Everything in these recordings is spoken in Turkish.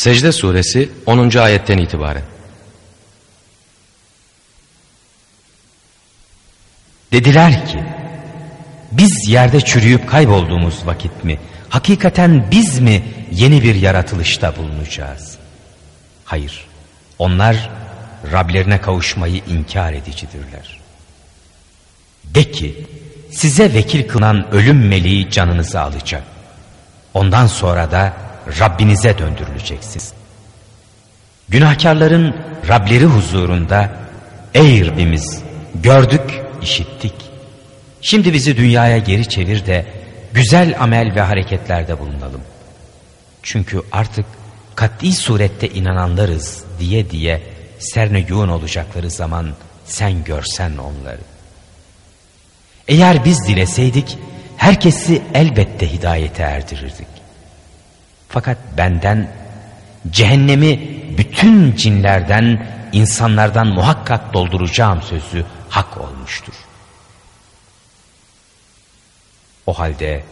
Secde suresi 10. ayetten itibaren. Dediler ki, biz yerde çürüyüp kaybolduğumuz vakit mi, hakikaten biz mi yeni bir yaratılışta bulunacağız? Hayır, onlar Rablerine kavuşmayı inkar edicidirler. De ki, size vekil kılan ölüm meleği canınızı alacak. Ondan sonra da Rabbinize döndürüleceksiniz. Günahkarların Rableri huzurunda Ey Rabbimiz gördük, işittik. Şimdi bizi dünyaya geri çevir de güzel amel ve hareketlerde bulunalım. Çünkü artık kat'i surette inananlarız diye diye sernegûn olacakları zaman sen görsen onları. Eğer biz dileseydik herkesi elbette hidayete erdirirdik. Fakat benden cehennemi bütün cinlerden, insanlardan muhakkak dolduracağım sözü hak olmuştur. O halde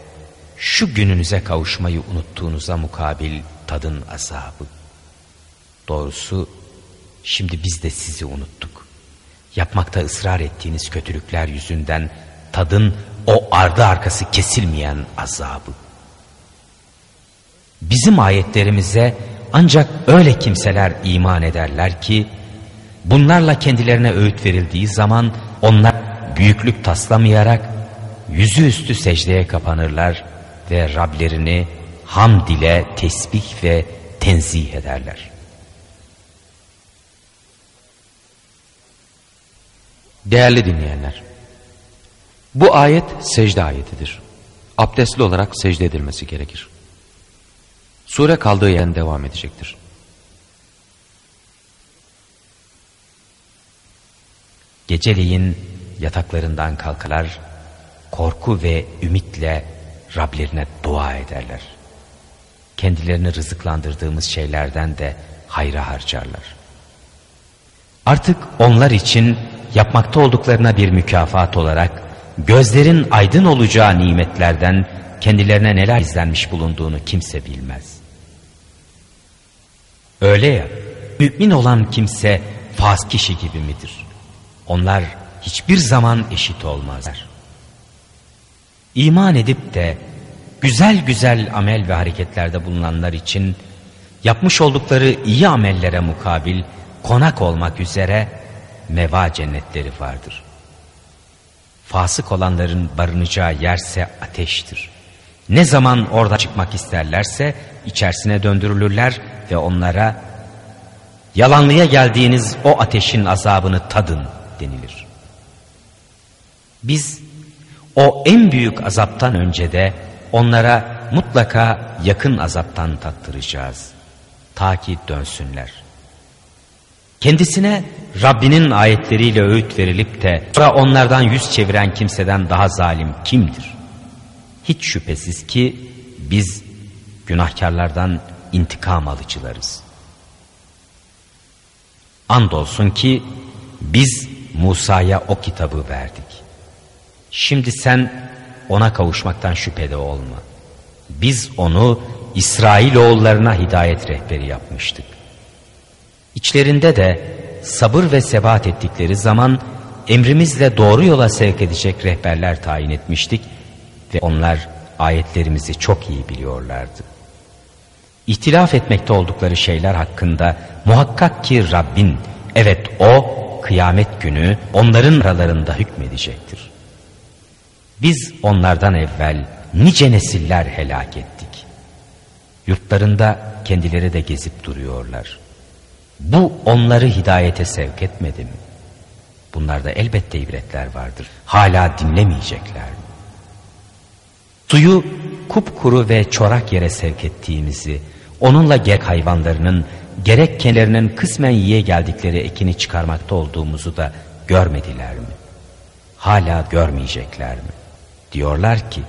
şu gününüze kavuşmayı unuttuğunuza mukabil tadın azabı. Doğrusu şimdi biz de sizi unuttuk. Yapmakta ısrar ettiğiniz kötülükler yüzünden tadın o ardı arkası kesilmeyen azabı. Bizim ayetlerimize ancak öyle kimseler iman ederler ki bunlarla kendilerine öğüt verildiği zaman onlar büyüklük taslamayarak yüzüstü secdeye kapanırlar ve Rablerini hamd ile tesbih ve tenzih ederler. Değerli dinleyenler, bu ayet secde ayetidir. Abdestli olarak secde edilmesi gerekir. Sure kaldığı yerden devam edecektir. Geceleyin yataklarından kalkarlar, korku ve ümitle Rablerine dua ederler. Kendilerini rızıklandırdığımız şeylerden de hayra harcarlar. Artık onlar için yapmakta olduklarına bir mükafat olarak gözlerin aydın olacağı nimetlerden kendilerine neler izlenmiş bulunduğunu kimse bilmez. Öyle ya, mümin olan kimse faz kişi gibi midir? Onlar hiçbir zaman eşit olmazlar. İman edip de güzel güzel amel ve hareketlerde bulunanlar için yapmış oldukları iyi amellere mukabil konak olmak üzere meva cennetleri vardır. Fasık olanların barınacağı yerse ateştir. Ne zaman orada çıkmak isterlerse içerisine döndürülürler ve onlara yalanlıya geldiğiniz o ateşin azabını tadın denilir. Biz o en büyük azaptan önce de onlara mutlaka yakın azaptan tattıracağız. Ta ki dönsünler. Kendisine Rabbinin ayetleriyle öğüt verilip de sonra onlardan yüz çeviren kimseden daha zalim kimdir? Hiç şüphesiz ki biz günahkarlardan intikam alıcılarız. Andolsun ki biz Musa'ya o kitabı verdik. Şimdi sen ona kavuşmaktan şüphede olma. Biz onu İsrailoğullarına hidayet rehberi yapmıştık. İçlerinde de sabır ve sebat ettikleri zaman emrimizle doğru yola sevk edecek rehberler tayin etmiştik ve onlar ayetlerimizi çok iyi biliyorlardı. İhtilaf etmekte oldukları şeyler hakkında muhakkak ki Rabbin evet o kıyamet günü onların aralarında hükmedecektir. Biz onlardan evvel nice nesiller helak ettik. Yurtlarında kendileri de gezip duruyorlar. Bu onları hidayete sevk etmedi mi? Bunlarda elbette ibretler vardır. Hala dinlemeyecekler mi? Suyu kupkuru ve çorak yere sevk ettiğimizi, onunla gerek hayvanlarının, gerek kendilerinin kısmen yiye geldikleri ekini çıkarmakta olduğumuzu da görmediler mi? Hala görmeyecekler mi? Diyorlar ki,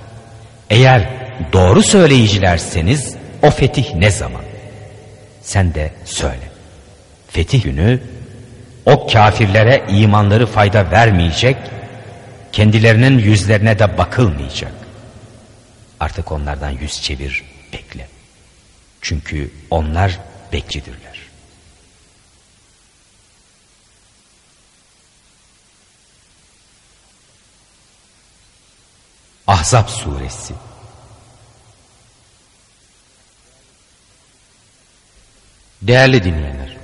eğer doğru söyleyicilerseniz o fetih ne zaman? Sen de söyle. Fetih günü o kafirlere imanları fayda vermeyecek, kendilerinin yüzlerine de bakılmayacak. Artık onlardan yüz çevir, bekle. Çünkü onlar bekçidirler. Ahzab suresi Değerli dinleyenler,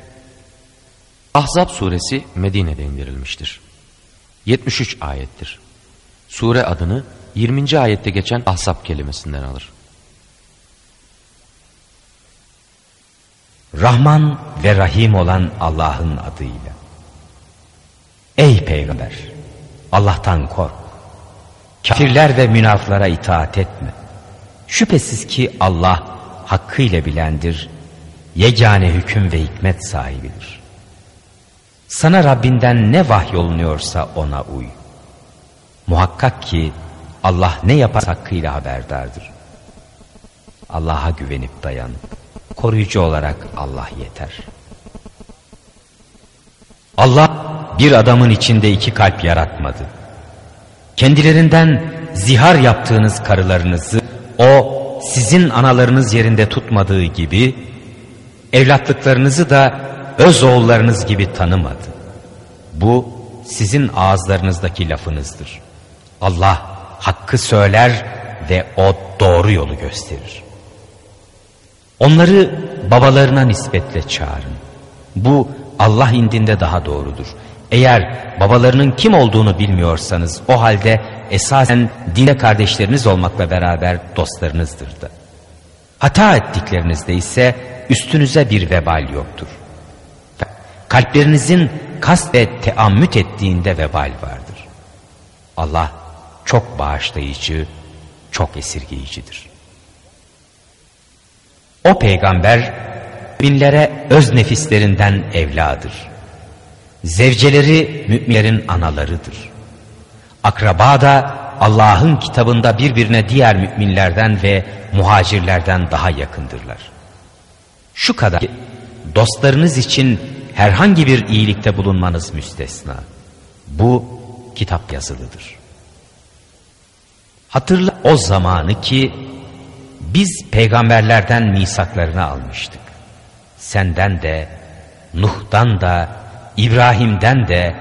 Ahzab suresi Medine'de indirilmiştir. 73 ayettir. Sure adını 20. ayette geçen Ahzab kelimesinden alır. Rahman ve Rahim olan Allah'ın adıyla. Ey peygamber! Allah'tan kork. Kafirler ve münaflara itaat etme. Şüphesiz ki Allah hakkıyla bilendir, yegane hüküm ve hikmet sahibidir. Sana Rabbinden ne vahyolunuyorsa ona uy. Muhakkak ki Allah ne yapar hakkıyla haberdardır. Allah'a güvenip dayan. Koruyucu olarak Allah yeter. Allah bir adamın içinde iki kalp yaratmadı. Kendilerinden zihar yaptığınız karılarınızı o sizin analarınız yerinde tutmadığı gibi evlatlıklarınızı da öz oğullarınız gibi tanımadı. Bu sizin ağızlarınızdaki lafınızdır. Allah hakkı söyler ve o doğru yolu gösterir. Onları babalarına nispetle çağırın. Bu Allah indinde daha doğrudur. Eğer babalarının kim olduğunu bilmiyorsanız o halde esasen dinde kardeşleriniz olmakla beraber dostlarınızdır da. Hata ettiklerinizde ise üstünüze bir vebal yoktur. Kalplerinizin kast ve teammüt ettiğinde vebal vardır. Allah çok bağışlayıcı, çok esirgeyicidir. O peygamber binlere öz nefislerinden evladır. Zevceleri müminlerin analarıdır. Akraba da Allah'ın kitabında birbirine diğer müminlerden ve muhacirlerden daha yakındırlar. Şu kadar dostlarınız için herhangi bir iyilikte bulunmanız müstesna. Bu kitap yazılıdır. Hatırla o zamanı ki biz peygamberlerden misaklarını almıştık. Senden de, Nuh'dan da, İbrahim'den de,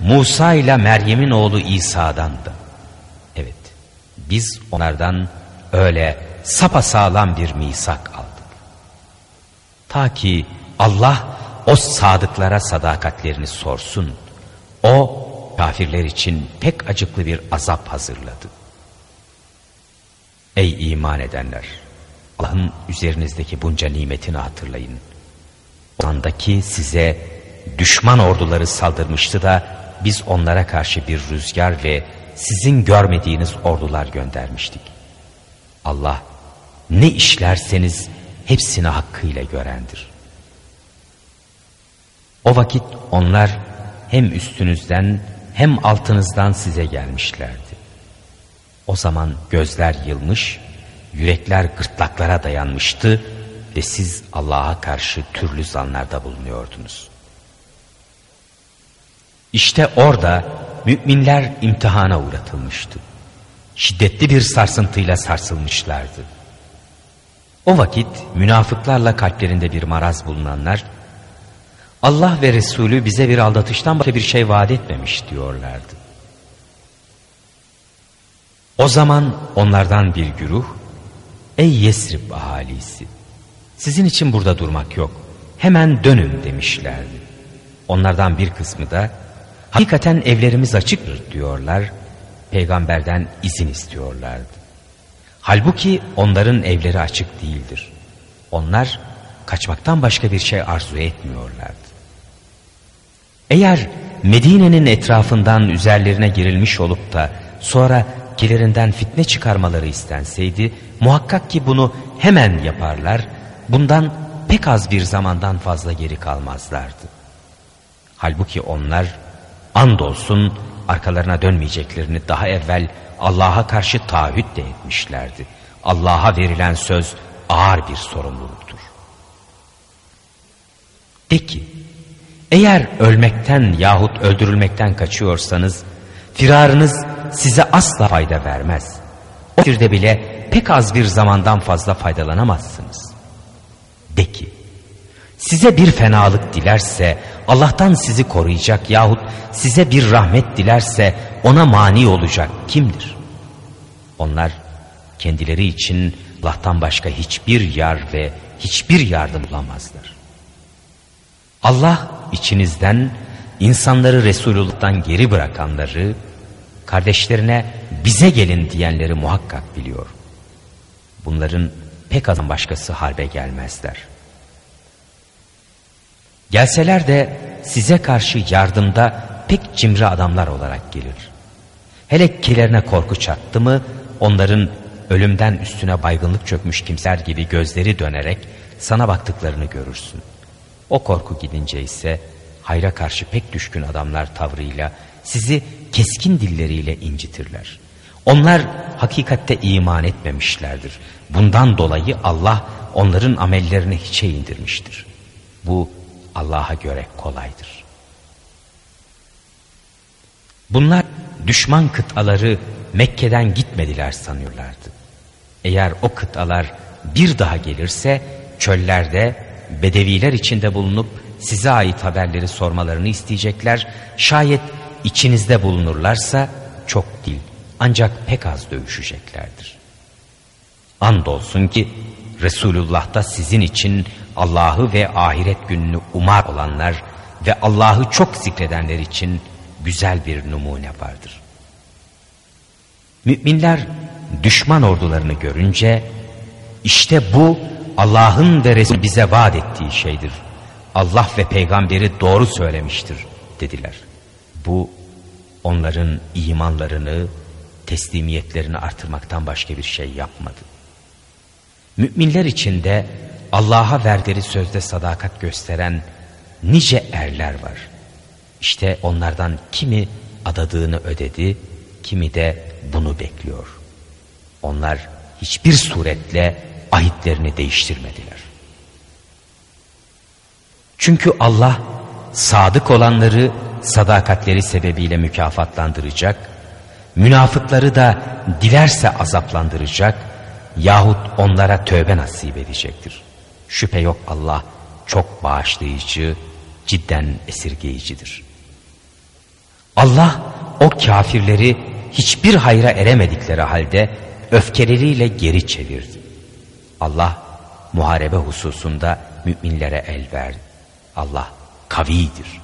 Musa ile Meryem'in oğlu İsa'dan da. Evet, biz onlardan öyle sapasağlam bir misak aldık. Ta ki Allah o sadıklara sadakatlerini sorsun. O kafirler için pek acıklı bir azap hazırladı. Ey iman edenler! Allah'ın üzerinizdeki bunca nimetini hatırlayın. O andaki size düşman orduları saldırmıştı da biz onlara karşı bir rüzgar ve sizin görmediğiniz ordular göndermiştik. Allah ne işlerseniz hepsini hakkıyla görendir. O vakit onlar hem üstünüzden hem altınızdan size gelmişlerdi. O zaman gözler yılmış, yürekler gırtlaklara dayanmıştı ve siz Allah'a karşı türlü zanlarda bulunuyordunuz. İşte orada müminler imtihana uğratılmıştı. Şiddetli bir sarsıntıyla sarsılmışlardı. O vakit münafıklarla kalplerinde bir maraz bulunanlar Allah ve Resulü bize bir aldatıştan başka bir şey vaat etmemiş diyorlardı. O zaman onlardan bir güruh Ey Yesrib ahalisi sizin için burada durmak yok hemen dönün demişlerdi. Onlardan bir kısmı da hakikaten evlerimiz açıktır diyorlar peygamberden izin istiyorlardı. Halbuki onların evleri açık değildir. Onlar kaçmaktan başka bir şey arzu etmiyorlardı. Eğer Medine'nin etrafından üzerlerine girilmiş olup da sonra kilerinden fitne çıkarmaları istenseydi muhakkak ki bunu hemen yaparlar bundan pek az bir zamandan fazla geri kalmazlardı. Halbuki onlar andolsun arkalarına dönmeyeceklerini daha evvel Allah'a karşı taahhüt de etmişlerdi. Allah'a verilen söz ağır bir sorumluluktur. De ki, eğer ölmekten yahut öldürülmekten kaçıyorsanız, firarınız size asla fayda vermez. O firde bile pek az bir zamandan fazla faydalanamazsınız. De ki, Size bir fenalık dilerse Allah'tan sizi koruyacak yahut size bir rahmet dilerse ona mani olacak kimdir? Onlar kendileri için Allah'tan başka hiçbir yar ve hiçbir yardım bulamazlar. Allah içinizden insanları Resulullah'tan geri bırakanları, kardeşlerine bize gelin diyenleri muhakkak biliyor. Bunların pek azın başkası harbe gelmezler. Gelseler de size karşı yardımda pek cimri adamlar olarak gelir. Hele kilerine korku çattı mı onların ölümden üstüne baygınlık çökmüş kimser gibi gözleri dönerek sana baktıklarını görürsün. O korku gidince ise hayra karşı pek düşkün adamlar tavrıyla sizi keskin dilleriyle incitirler. Onlar hakikatte iman etmemişlerdir. Bundan dolayı Allah onların amellerini hiçe indirmiştir. Bu Allah'a göre kolaydır. Bunlar düşman kıtaları Mekke'den gitmediler sanıyorlardı. Eğer o kıtalar bir daha gelirse çöllerde bedeviler içinde bulunup size ait haberleri sormalarını isteyecekler. Şayet içinizde bulunurlarsa çok değil ancak pek az dövüşeceklerdir. Andolsun ki Resulullah da sizin için Allah'ı ve ahiret gününü umar olanlar ve Allah'ı çok zikredenler için güzel bir numune vardır. Müminler düşman ordularını görünce işte bu Allah'ın ve Resul bize vaat ettiği şeydir. Allah ve peygamberi doğru söylemiştir dediler. Bu onların imanlarını, teslimiyetlerini artırmaktan başka bir şey yapmadı. Müminler içinde Allah'a verdikleri sözde sadakat gösteren nice erler var. İşte onlardan kimi adadığını ödedi, kimi de bunu bekliyor. Onlar hiçbir suretle ahitlerini değiştirmediler. Çünkü Allah sadık olanları sadakatleri sebebiyle mükafatlandıracak, münafıkları da dilerse azaplandıracak yahut onlara tövbe nasip edecektir. Şüphe yok Allah çok bağışlayıcı, cidden esirgeyicidir. Allah o kafirleri hiçbir hayra eremedikleri halde öfkeleriyle geri çevirdi. Allah muharebe hususunda müminlere el verdi. Allah kavidir,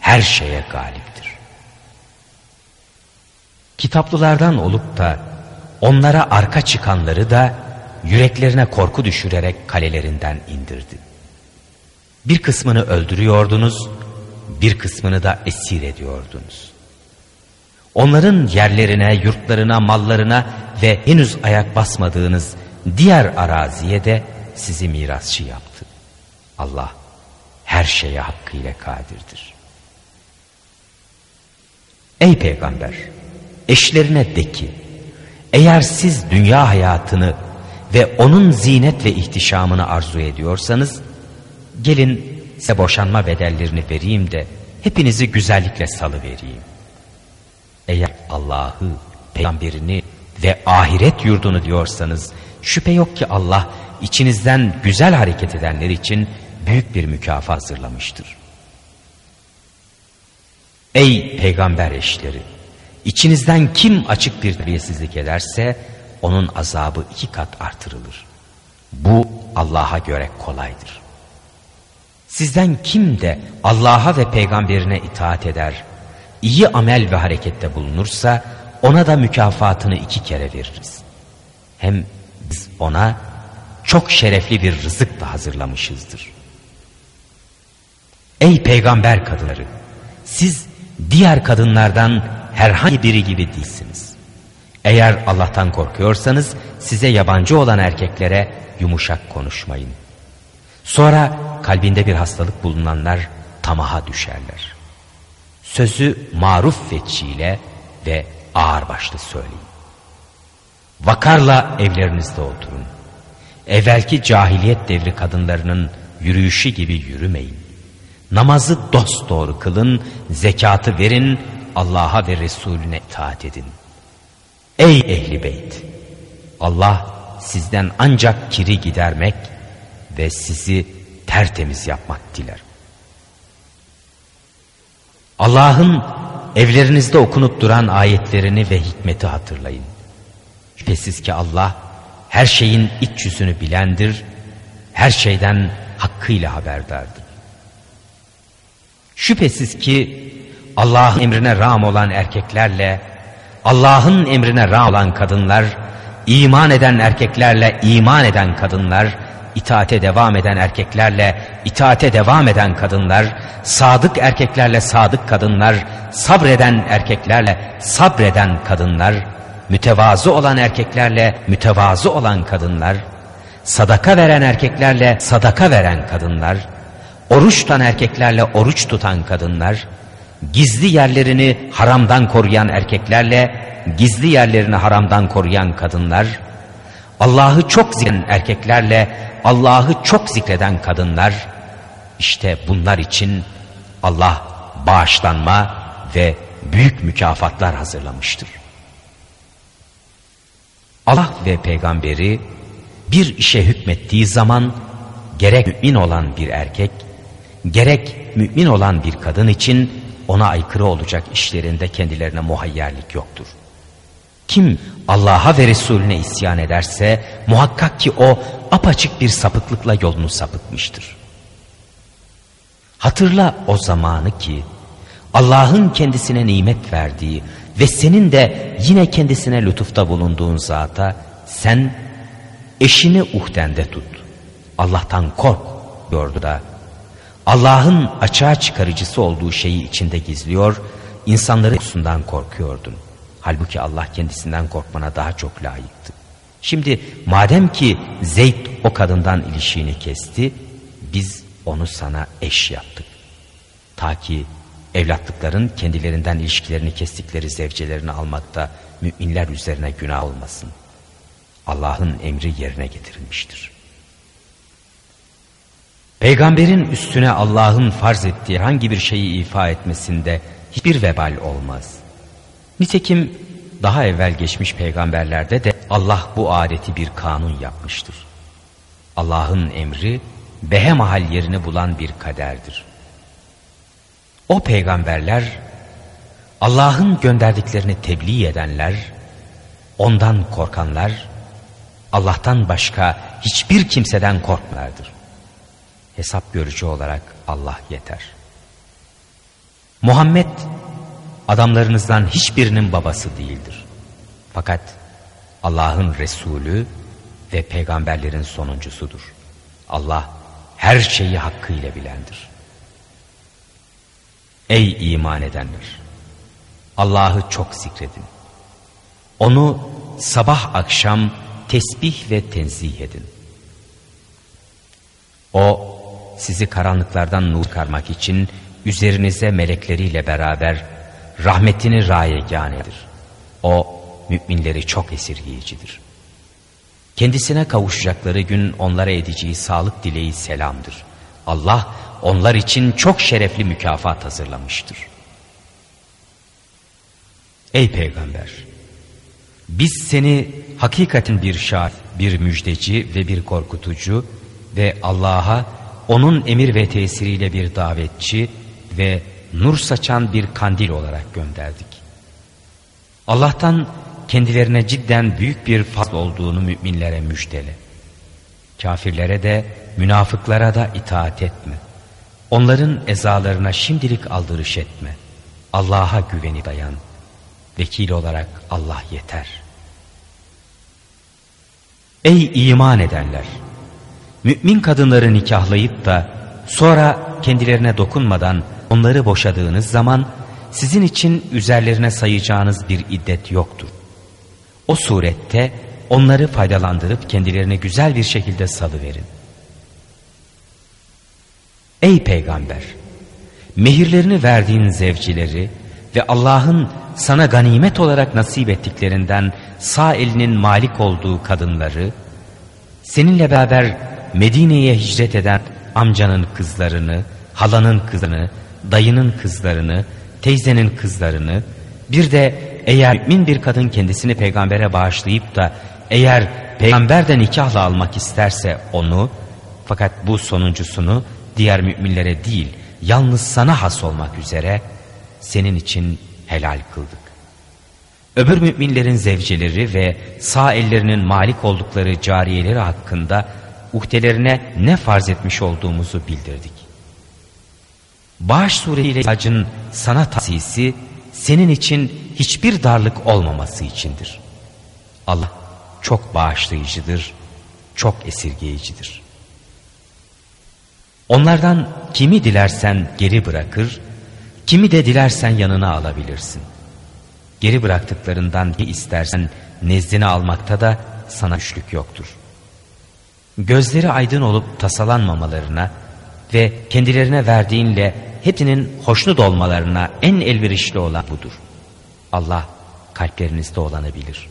her şeye galiptir. Kitaplılardan olup da onlara arka çıkanları da yüreklerine korku düşürerek kalelerinden indirdi. Bir kısmını öldürüyordunuz, bir kısmını da esir ediyordunuz. Onların yerlerine, yurtlarına, mallarına ve henüz ayak basmadığınız diğer araziye de sizi mirasçı yaptı. Allah her şeye hakkıyla kadirdir. Ey peygamber eşlerine de ki eğer siz dünya hayatını ve onun zinet ve ihtişamını arzu ediyorsanız gelin size boşanma bedellerini vereyim de hepinizi güzellikle salı vereyim. Eğer Allah'ı, peygamberini ve ahiret yurdunu diyorsanız şüphe yok ki Allah içinizden güzel hareket edenler için büyük bir mükafat hazırlamıştır. Ey peygamber eşleri! İçinizden kim açık bir terbiyesizlik ederse onun azabı iki kat artırılır. Bu Allah'a göre kolaydır. Sizden kim de Allah'a ve peygamberine itaat eder, iyi amel ve harekette bulunursa ona da mükafatını iki kere veririz. Hem biz ona çok şerefli bir rızık da hazırlamışızdır. Ey peygamber kadınları! Siz diğer kadınlardan herhangi biri gibi değilsiniz. Eğer Allah'tan korkuyorsanız size yabancı olan erkeklere yumuşak konuşmayın. Sonra kalbinde bir hastalık bulunanlar tamaha düşerler. Sözü maruf veçiyle ve ağırbaşlı söyleyin. Vakarla evlerinizde oturun. Evvelki cahiliyet devri kadınlarının yürüyüşü gibi yürümeyin. Namazı dost doğru kılın, zekatı verin, Allah'a ve Resulüne itaat edin. Ey ehli beyt! Allah sizden ancak kiri gidermek ve sizi tertemiz yapmak diler. Allah'ın evlerinizde okunup duran ayetlerini ve hikmeti hatırlayın. Şüphesiz ki Allah her şeyin iç yüzünü bilendir, her şeyden hakkıyla haberdardır. Şüphesiz ki Allah'ın emrine ram olan erkeklerle, Allah'ın emrine ram olan kadınlar, iman eden erkeklerle iman eden kadınlar, itaate devam eden erkeklerle itaate devam eden kadınlar, sadık erkeklerle sadık kadınlar, sabreden erkeklerle sabreden kadınlar, mütevazı olan erkeklerle mütevazı olan kadınlar, sadaka veren erkeklerle sadaka veren kadınlar, oruç tutan erkeklerle oruç tutan kadınlar, gizli yerlerini haramdan koruyan erkeklerle gizli yerlerini haramdan koruyan kadınlar, Allah'ı çok zikreden erkeklerle Allah'ı çok zikreden kadınlar, işte bunlar için Allah bağışlanma ve büyük mükafatlar hazırlamıştır. Allah ve peygamberi bir işe hükmettiği zaman gerek mümin olan bir erkek, gerek mümin olan bir kadın için ona aykırı olacak işlerinde kendilerine muhayyerlik yoktur. Kim Allah'a ve Resulüne isyan ederse muhakkak ki o apaçık bir sapıklıkla yolunu sapıtmıştır. Hatırla o zamanı ki Allah'ın kendisine nimet verdiği ve senin de yine kendisine lütufta bulunduğun zata sen eşini uhdende tut. Allah'tan kork diyordu da Allah'ın açığa çıkarıcısı olduğu şeyi içinde gizliyor, insanları kokusundan korkuyordun. Halbuki Allah kendisinden korkmana daha çok layıktı. Şimdi madem ki Zeyd o kadından ilişiğini kesti, biz onu sana eş yaptık. Ta ki evlatlıkların kendilerinden ilişkilerini kestikleri zevcelerini almakta müminler üzerine günah olmasın. Allah'ın emri yerine getirilmiştir. Peygamberin üstüne Allah'ın farz ettiği hangi bir şeyi ifa etmesinde hiçbir vebal olmaz. Nitekim daha evvel geçmiş peygamberlerde de Allah bu adeti bir kanun yapmıştır. Allah'ın emri behemahal yerini bulan bir kaderdir. O peygamberler Allah'ın gönderdiklerini tebliğ edenler, ondan korkanlar, Allah'tan başka hiçbir kimseden korkmardır. Hesap görücü olarak Allah yeter. Muhammed adamlarınızdan hiçbirinin babası değildir. Fakat Allah'ın Resulü ve peygamberlerin sonuncusudur. Allah her şeyi hakkıyla bilendir. Ey iman edenler! Allah'ı çok zikredin. Onu sabah akşam tesbih ve tenzih edin. O sizi karanlıklardan nur karmak için üzerinize melekleriyle beraber rahmetini rayeganedir. O müminleri çok esirgeyicidir. Kendisine kavuşacakları gün onlara edeceği sağlık dileği selamdır. Allah onlar için çok şerefli mükafat hazırlamıştır. Ey peygamber! Biz seni hakikatin bir şahit, bir müjdeci ve bir korkutucu ve Allah'a onun emir ve tesiriyle bir davetçi ve nur saçan bir kandil olarak gönderdik. Allah'tan kendilerine cidden büyük bir fazl olduğunu müminlere müjdele. Kafirlere de münafıklara da itaat etme. Onların ezalarına şimdilik aldırış etme. Allah'a güveni dayan. Vekil olarak Allah yeter. Ey iman edenler! Mümin kadınları nikahlayıp da sonra kendilerine dokunmadan onları boşadığınız zaman sizin için üzerlerine sayacağınız bir iddet yoktur. O surette onları faydalandırıp kendilerine güzel bir şekilde salıverin. Ey peygamber! Mehirlerini verdiğin zevcileri ve Allah'ın sana ganimet olarak nasip ettiklerinden sağ elinin malik olduğu kadınları, seninle beraber Medine'ye hicret eden amcanın kızlarını, halanın kızını, dayının kızlarını, teyzenin kızlarını, bir de eğer mümin bir kadın kendisini peygambere bağışlayıp da eğer peygamber de nikahla almak isterse onu, Fakat bu sonuncusunu diğer müminlere değil yalnız sana has olmak üzere senin için helal kıldık. Öbür müminlerin zevceleri ve sağ ellerinin malik oldukları cariyeleri hakkında uhdelerine ne farz etmiş olduğumuzu bildirdik. Bağış suretiyle hacın sana tahsisi senin için hiçbir darlık olmaması içindir. Allah çok bağışlayıcıdır, çok esirgeyicidir. Onlardan kimi dilersen geri bırakır, kimi de dilersen yanına alabilirsin. Geri bıraktıklarından ne istersen nezdine almakta da sana güçlük yoktur. Gözleri aydın olup tasalanmamalarına ve kendilerine verdiğinle hepsinin hoşnut olmalarına en elverişli olan budur. Allah kalplerinizde olanı bilir.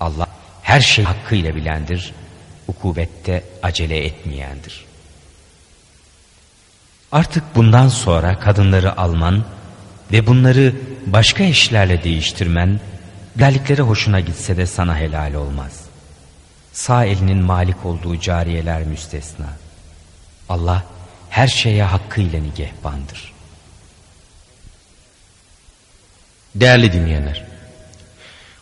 Allah her şey hakkıyla bilendir, ukubette acele etmeyendir. Artık bundan sonra kadınları alman ve bunları başka eşlerle değiştirmen, geldikleri hoşuna gitse de sana helal olmaz. Sağ elinin malik olduğu cariyeler müstesna. Allah her şeye hakkıyla nigehbandır. Değerli dinleyenler,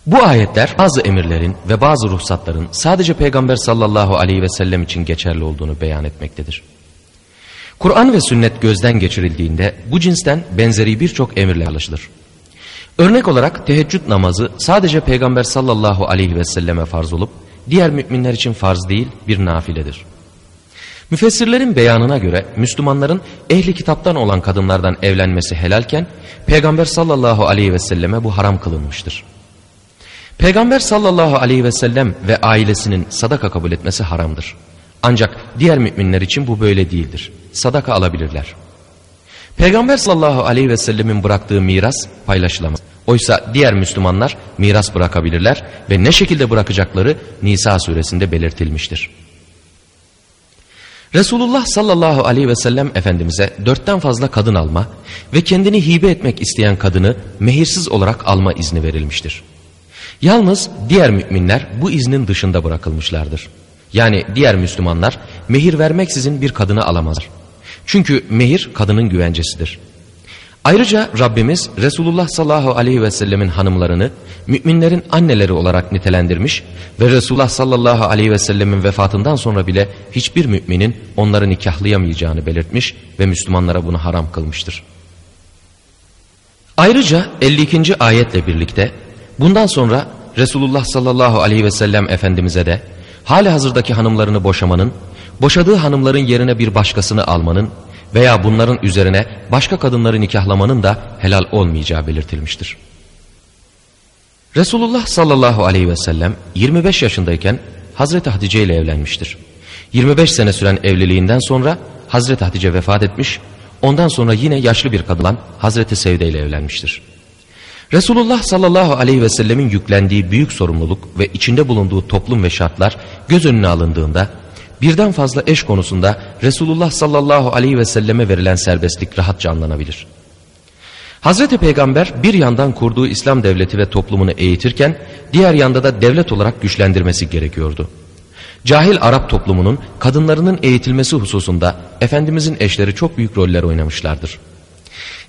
bu ayetler bazı emirlerin ve bazı ruhsatların sadece Peygamber sallallahu aleyhi ve sellem için geçerli olduğunu beyan etmektedir. Kur'an ve sünnet gözden geçirildiğinde bu cinsten benzeri birçok emirle alışılır. Örnek olarak teheccüd namazı sadece Peygamber sallallahu aleyhi ve selleme farz olup diğer müminler için farz değil bir nafiledir. Müfessirlerin beyanına göre Müslümanların ehli kitaptan olan kadınlardan evlenmesi helalken Peygamber sallallahu aleyhi ve selleme bu haram kılınmıştır. Peygamber sallallahu aleyhi ve sellem ve ailesinin sadaka kabul etmesi haramdır. Ancak diğer müminler için bu böyle değildir. Sadaka alabilirler. Peygamber sallallahu aleyhi ve sellemin bıraktığı miras paylaşılamaz. Oysa diğer Müslümanlar miras bırakabilirler ve ne şekilde bırakacakları Nisa suresinde belirtilmiştir. Resulullah sallallahu aleyhi ve sellem Efendimiz'e dörtten fazla kadın alma ve kendini hibe etmek isteyen kadını mehirsiz olarak alma izni verilmiştir. Yalnız diğer müminler bu iznin dışında bırakılmışlardır. Yani diğer Müslümanlar mehir vermeksizin bir kadını alamazlar. Çünkü mehir kadının güvencesidir. Ayrıca Rabbimiz Resulullah sallallahu aleyhi ve sellemin hanımlarını müminlerin anneleri olarak nitelendirmiş ve Resulullah sallallahu aleyhi ve sellemin vefatından sonra bile hiçbir müminin onları nikahlayamayacağını belirtmiş ve Müslümanlara bunu haram kılmıştır. Ayrıca 52. ayetle birlikte bundan sonra Resulullah sallallahu aleyhi ve sellem Efendimiz'e de hali hazırdaki hanımlarını boşamanın, boşadığı hanımların yerine bir başkasını almanın veya bunların üzerine başka kadınları nikahlamanın da helal olmayacağı belirtilmiştir. Resulullah sallallahu aleyhi ve sellem 25 yaşındayken Hazreti Hatice ile evlenmiştir. 25 sene süren evliliğinden sonra Hazreti Hatice vefat etmiş, ondan sonra yine yaşlı bir kadın Hazreti Sevde ile evlenmiştir. Resulullah sallallahu aleyhi ve sellemin yüklendiği büyük sorumluluk ve içinde bulunduğu toplum ve şartlar göz önüne alındığında birden fazla eş konusunda Resulullah sallallahu aleyhi ve selleme verilen serbestlik rahatça anlanabilir. Hazreti Peygamber bir yandan kurduğu İslam devleti ve toplumunu eğitirken diğer yanda da devlet olarak güçlendirmesi gerekiyordu. Cahil Arap toplumunun kadınlarının eğitilmesi hususunda Efendimizin eşleri çok büyük roller oynamışlardır.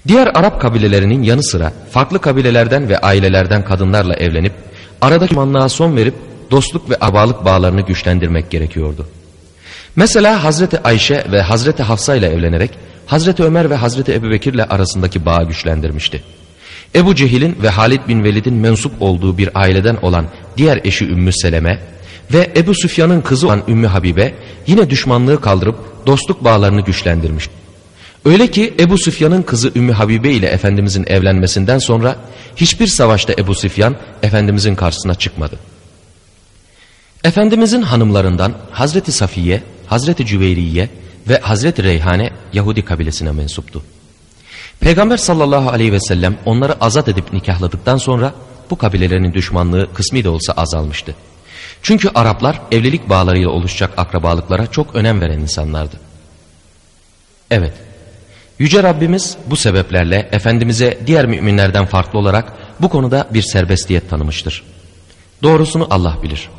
Diğer Arap kabilelerinin yanı sıra farklı kabilelerden ve ailelerden kadınlarla evlenip aradaki manlığa son verip dostluk ve abalık bağlarını güçlendirmek gerekiyordu. Mesela Hazreti Ayşe ve Hazreti Hafsa ile evlenerek Hazreti Ömer ve Hazreti Ebubekir ile arasındaki bağı güçlendirmişti. Ebu Cehil'in ve Halid bin Velid'in mensup olduğu bir aileden olan diğer eşi Ümmü Seleme ve Ebu Süfyan'ın kızı olan Ümmü Habibe yine düşmanlığı kaldırıp dostluk bağlarını güçlendirmiş. Öyle ki Ebu Süfyan'ın kızı Ümmü Habibe ile Efendimizin evlenmesinden sonra hiçbir savaşta Ebu Süfyan Efendimizin karşısına çıkmadı. Efendimizin hanımlarından Hazreti Safiye, Hazreti Cüveyriye ve Hazreti Reyhane Yahudi kabilesine mensuptu. Peygamber sallallahu aleyhi ve sellem onları azat edip nikahladıktan sonra bu kabilelerin düşmanlığı kısmi de olsa azalmıştı. Çünkü Araplar evlilik bağlarıyla oluşacak akrabalıklara çok önem veren insanlardı. Evet, Yüce Rabbimiz bu sebeplerle Efendimiz'e diğer müminlerden farklı olarak bu konuda bir serbestiyet tanımıştır. Doğrusunu Allah bilir.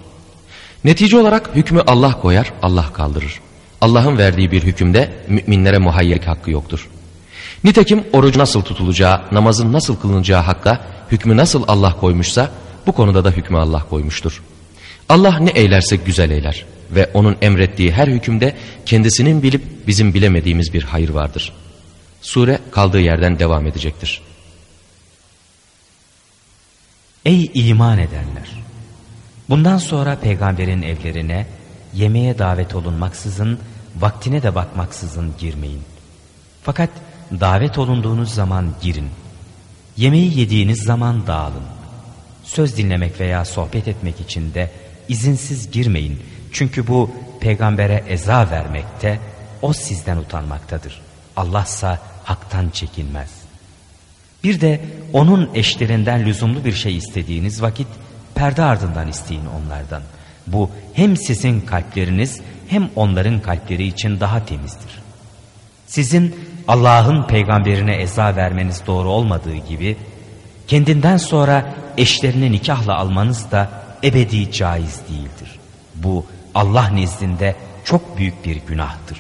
Netice olarak hükmü Allah koyar, Allah kaldırır. Allah'ın verdiği bir hükümde müminlere muhayyerlik hakkı yoktur. Nitekim orucu nasıl tutulacağı, namazın nasıl kılınacağı hakka hükmü nasıl Allah koymuşsa bu konuda da hükmü Allah koymuştur. Allah ne eylersek güzel eyler ve onun emrettiği her hükümde kendisinin bilip bizim bilemediğimiz bir hayır vardır. Sure kaldığı yerden devam edecektir. Ey iman edenler! Bundan sonra peygamberin evlerine yemeğe davet olunmaksızın, vaktine de bakmaksızın girmeyin. Fakat davet olunduğunuz zaman girin. Yemeği yediğiniz zaman dağılın. Söz dinlemek veya sohbet etmek için de izinsiz girmeyin. Çünkü bu peygambere eza vermekte, o sizden utanmaktadır. Allahsa haktan çekinmez. Bir de onun eşlerinden lüzumlu bir şey istediğiniz vakit perde ardından isteyin onlardan. Bu hem sizin kalpleriniz hem onların kalpleri için daha temizdir. Sizin Allah'ın peygamberine eza vermeniz doğru olmadığı gibi kendinden sonra eşlerini nikahla almanız da ebedi caiz değildir. Bu Allah nezdinde çok büyük bir günahtır.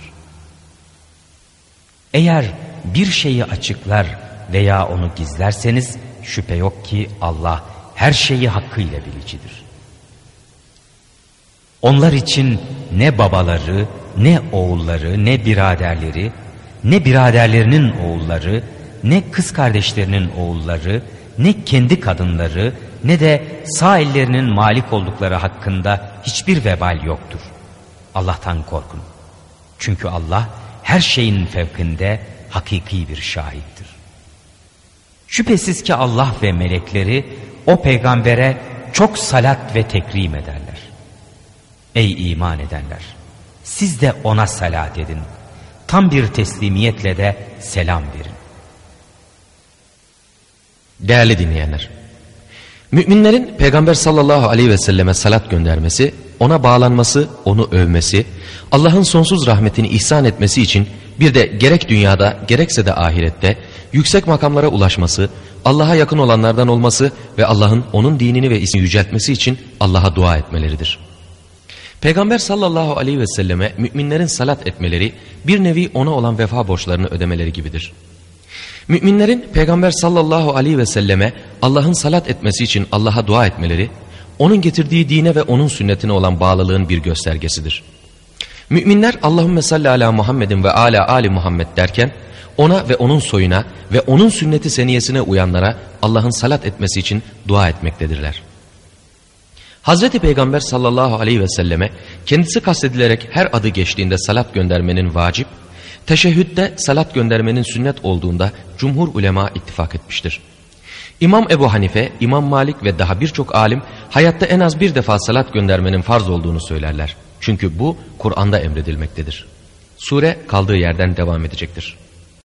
Eğer bir şeyi açıklar veya onu gizlerseniz şüphe yok ki Allah her şeyi hakkıyla bilicidir. Onlar için ne babaları, ne oğulları, ne biraderleri, ne biraderlerinin oğulları, ne kız kardeşlerinin oğulları, ne kendi kadınları, ne de sağ ellerinin malik oldukları hakkında hiçbir vebal yoktur. Allah'tan korkun. Çünkü Allah her şeyin fevkinde hakiki bir şahittir. Şüphesiz ki Allah ve melekleri o peygambere çok salat ve tekrim ederler. Ey iman edenler! Siz de ona salat edin. Tam bir teslimiyetle de selam verin. Değerli dinleyenler, müminlerin Peygamber sallallahu aleyhi ve selleme salat göndermesi, ona bağlanması, onu övmesi, Allah'ın sonsuz rahmetini ihsan etmesi için bir de gerek dünyada gerekse de ahirette yüksek makamlara ulaşması, Allah'a yakın olanlardan olması ve Allah'ın onun dinini ve ismini yüceltmesi için Allah'a dua etmeleridir. Peygamber sallallahu aleyhi ve selleme müminlerin salat etmeleri bir nevi ona olan vefa borçlarını ödemeleri gibidir. Müminlerin Peygamber sallallahu aleyhi ve selleme Allah'ın salat etmesi için Allah'a dua etmeleri, onun getirdiği dine ve onun sünnetine olan bağlılığın bir göstergesidir. Müminler Allahümme salli ala Muhammedin ve ala ali Muhammed derken, ona ve onun soyuna ve onun sünneti seniyesine uyanlara Allah'ın salat etmesi için dua etmektedirler. Hazreti Peygamber sallallahu aleyhi ve selleme kendisi kastedilerek her adı geçtiğinde salat göndermenin vacip, teşehhütte salat göndermenin sünnet olduğunda cumhur ulema ittifak etmiştir. İmam Ebu Hanife, İmam Malik ve daha birçok alim hayatta en az bir defa salat göndermenin farz olduğunu söylerler. Çünkü bu Kur'an'da emredilmektedir. Sure kaldığı yerden devam edecektir.